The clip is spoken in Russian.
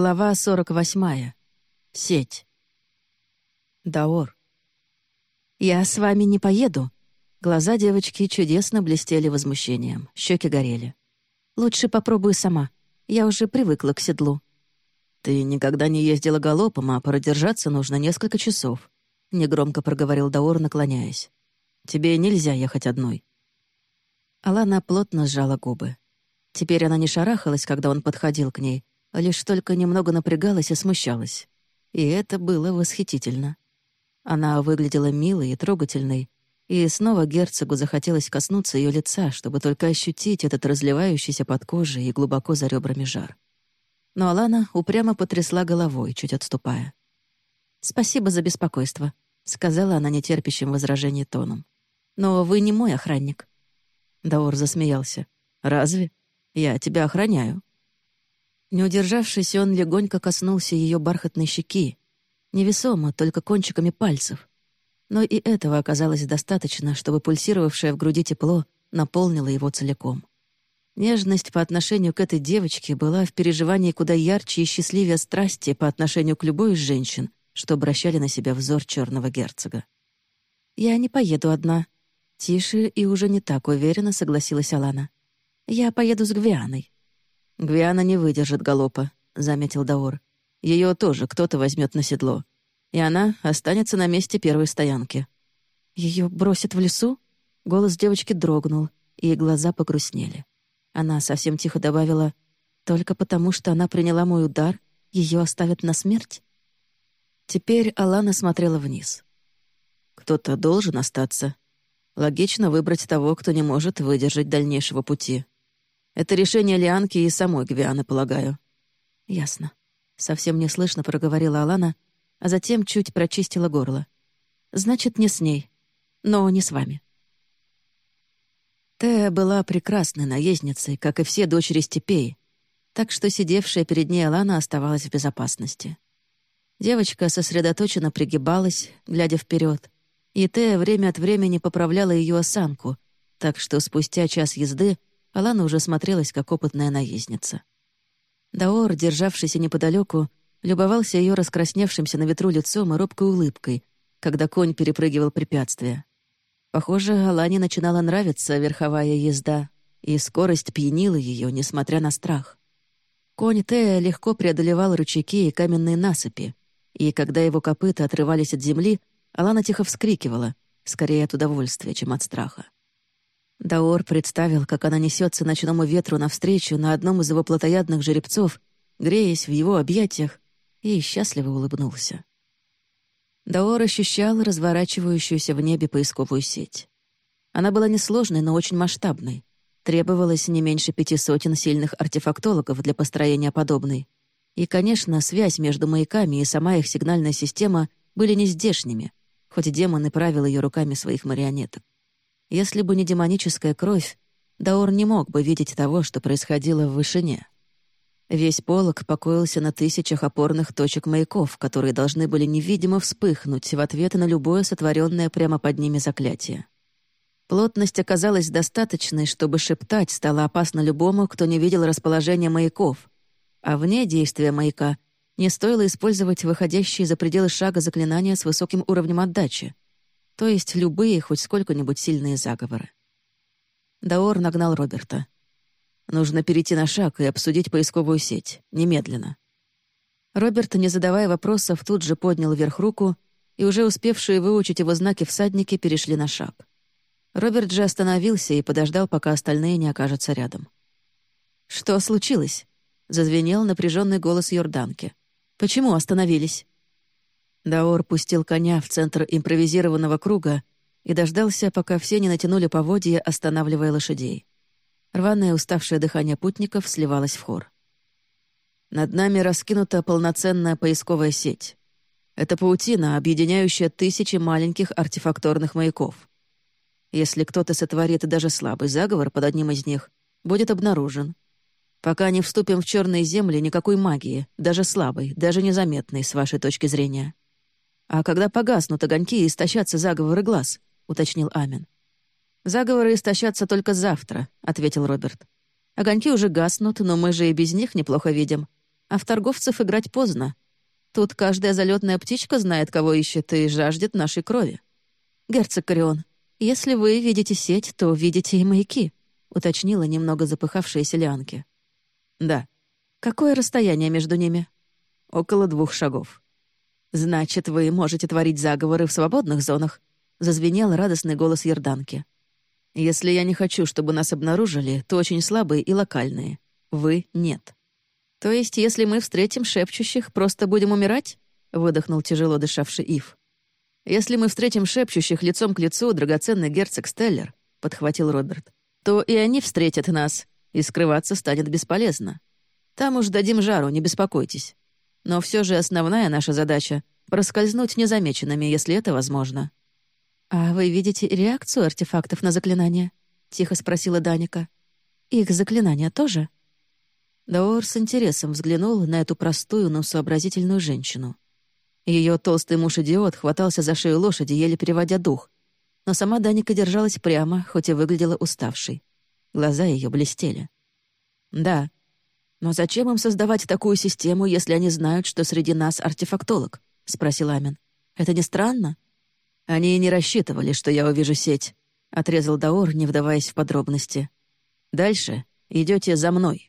Глава 48. Сеть. Даор. «Я с вами не поеду». Глаза девочки чудесно блестели возмущением, щеки горели. «Лучше попробую сама. Я уже привыкла к седлу». «Ты никогда не ездила галопом, а продержаться нужно несколько часов», — негромко проговорил Даор, наклоняясь. «Тебе нельзя ехать одной». Алана плотно сжала губы. Теперь она не шарахалась, когда он подходил к ней, лишь только немного напрягалась и смущалась. И это было восхитительно. Она выглядела милой и трогательной, и снова герцогу захотелось коснуться ее лица, чтобы только ощутить этот разливающийся под кожей и глубоко за ребрами жар. Но Алана упрямо потрясла головой, чуть отступая. «Спасибо за беспокойство», — сказала она нетерпящим возражений тоном. «Но вы не мой охранник». Даор засмеялся. «Разве? Я тебя охраняю». Не удержавшись, он легонько коснулся ее бархатной щеки, невесомо, только кончиками пальцев. Но и этого оказалось достаточно, чтобы пульсировавшее в груди тепло наполнило его целиком. Нежность по отношению к этой девочке была в переживании куда ярче и счастливее страсти по отношению к любой из женщин, что обращали на себя взор черного герцога. «Я не поеду одна», — тише и уже не так уверенно согласилась Алана. «Я поеду с Гвианой». «Гвиана не выдержит галопа», — заметил Даор. Ее тоже кто-то возьмет на седло. И она останется на месте первой стоянки». Ее бросят в лесу?» Голос девочки дрогнул, и глаза погрустнели. Она совсем тихо добавила, «Только потому, что она приняла мой удар, ее оставят на смерть?» Теперь Алана смотрела вниз. «Кто-то должен остаться. Логично выбрать того, кто не может выдержать дальнейшего пути. Это решение Лианки и самой Гвианы, полагаю». «Ясно». Совсем неслышно проговорила Алана, а затем чуть прочистила горло. «Значит, не с ней, но не с вами». Тея была прекрасной наездницей, как и все дочери степей, так что сидевшая перед ней Алана оставалась в безопасности. Девочка сосредоточенно пригибалась, глядя вперед, и Тея время от времени поправляла ее осанку, так что спустя час езды Алана уже смотрелась как опытная наездница. Даор, державшийся неподалеку, любовался ее раскрасневшимся на ветру лицом и робкой улыбкой, когда конь перепрыгивал препятствия. Похоже, Алане начинала нравиться верховая езда, и скорость пьянила ее, несмотря на страх. Конь Тея легко преодолевал ручейки и каменные насыпи, и когда его копыта отрывались от земли, Алана тихо вскрикивала, скорее от удовольствия, чем от страха. Даор представил, как она несется ночному ветру навстречу на одном из его плотоядных жеребцов, греясь в его объятиях, и счастливо улыбнулся. Даор ощущал разворачивающуюся в небе поисковую сеть. Она была несложной, но очень масштабной. Требовалось не меньше пяти сотен сильных артефактологов для построения подобной. И, конечно, связь между маяками и сама их сигнальная система были нездешними, хоть демоны правил ее руками своих марионеток. Если бы не демоническая кровь, Даор не мог бы видеть того, что происходило в вышине. Весь полог покоился на тысячах опорных точек маяков, которые должны были невидимо вспыхнуть в ответ на любое сотворенное прямо под ними заклятие. Плотность оказалась достаточной, чтобы шептать стало опасно любому, кто не видел расположения маяков, а вне действия маяка не стоило использовать выходящие за пределы шага заклинания с высоким уровнем отдачи — то есть любые хоть сколько-нибудь сильные заговоры. Даор нагнал Роберта. «Нужно перейти на шаг и обсудить поисковую сеть. Немедленно». Роберт, не задавая вопросов, тут же поднял вверх руку, и уже успевшие выучить его знаки всадники перешли на шаг. Роберт же остановился и подождал, пока остальные не окажутся рядом. «Что случилось?» — зазвенел напряженный голос Йорданки. «Почему остановились?» Даор пустил коня в центр импровизированного круга и дождался, пока все не натянули поводья, останавливая лошадей. Рваное уставшее дыхание путников сливалось в хор. Над нами раскинута полноценная поисковая сеть. Это паутина, объединяющая тысячи маленьких артефакторных маяков. Если кто-то сотворит даже слабый заговор под одним из них, будет обнаружен. Пока не вступим в черные земли, никакой магии, даже слабой, даже незаметной, с вашей точки зрения. «А когда погаснут огоньки и истощатся заговоры глаз?» — уточнил Амин. «Заговоры истощатся только завтра», — ответил Роберт. «Огоньки уже гаснут, но мы же и без них неплохо видим. А в торговцев играть поздно. Тут каждая залетная птичка знает, кого ищет, и жаждет нашей крови. Герцог Корион, если вы видите сеть, то видите и маяки», — уточнила немного запыхавшаяся Лианки. «Да». «Какое расстояние между ними?» «Около двух шагов». «Значит, вы можете творить заговоры в свободных зонах», — зазвенел радостный голос Ерданки. «Если я не хочу, чтобы нас обнаружили, то очень слабые и локальные. Вы — нет». «То есть, если мы встретим шепчущих, просто будем умирать?» — выдохнул тяжело дышавший Ив. «Если мы встретим шепчущих лицом к лицу, драгоценный герцог Стеллер», — подхватил Роберт, «то и они встретят нас, и скрываться станет бесполезно. Там уж дадим жару, не беспокойтесь. Но все же основная наша задача — проскользнуть незамеченными, если это возможно». «А вы видите реакцию артефактов на заклинание?» — тихо спросила Даника. «Их заклинания тоже?» Даор с интересом взглянул на эту простую, но сообразительную женщину. Ее толстый муж-идиот хватался за шею лошади, еле переводя дух. Но сама Даника держалась прямо, хоть и выглядела уставшей. Глаза ее блестели. «Да. Но зачем им создавать такую систему, если они знают, что среди нас артефактолог?» — спросил Амин. «Это не странно?» «Они не рассчитывали, что я увижу сеть», — отрезал Даор, не вдаваясь в подробности. «Дальше идете за мной».